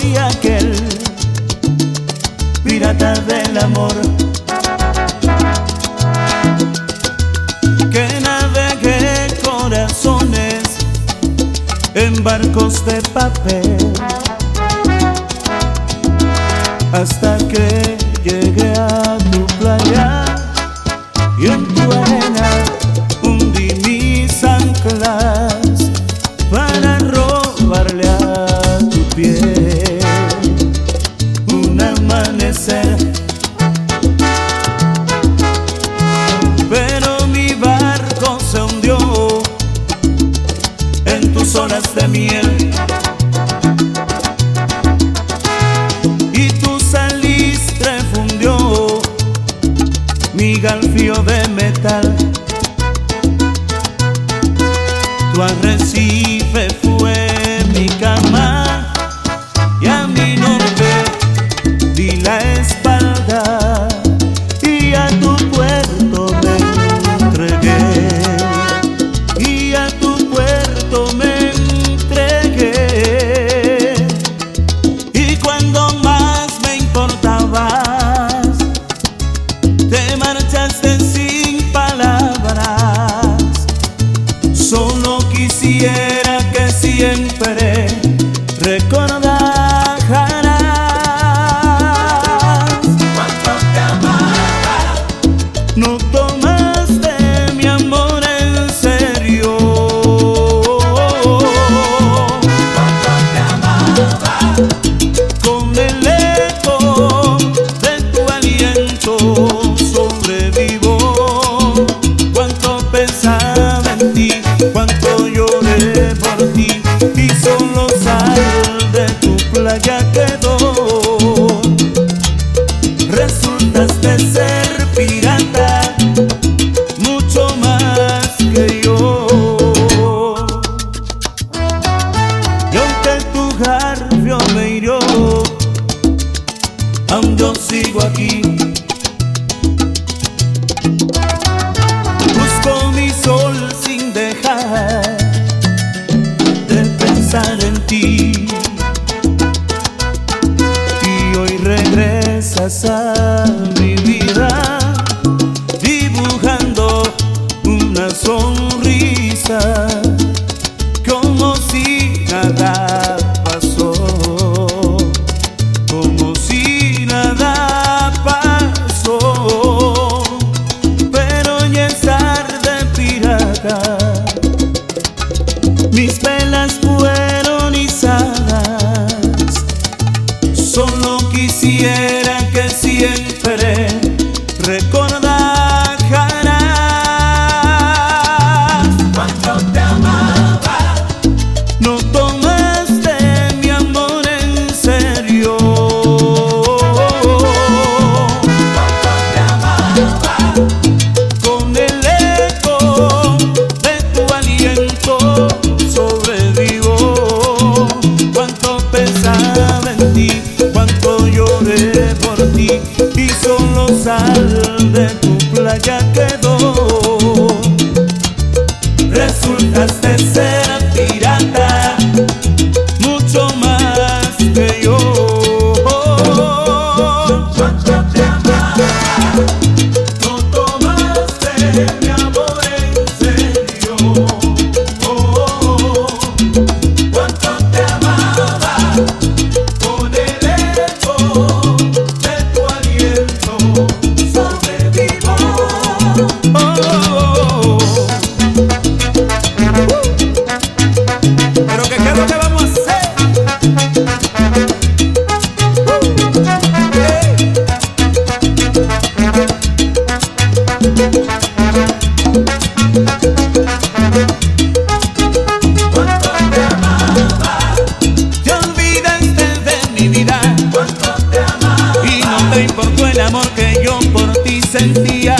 soy aquel pirata del amor. Que navegué corazones en barcos de papel hasta que llegué a tu playa y en tu arena. Pero mi barco se hundió en tus horas de miel. Y tu salistre fundió mi galfío de metal. Tu arrecife fue Solo quisiera que siempre recordaras cuánto te amaba. No sigo aquí. Busco mi sol sin dejar de pensar en ti. Y hoy regresas a mi vida dibujando una sonrisa. Solo quisiera que siempre recordara sentía.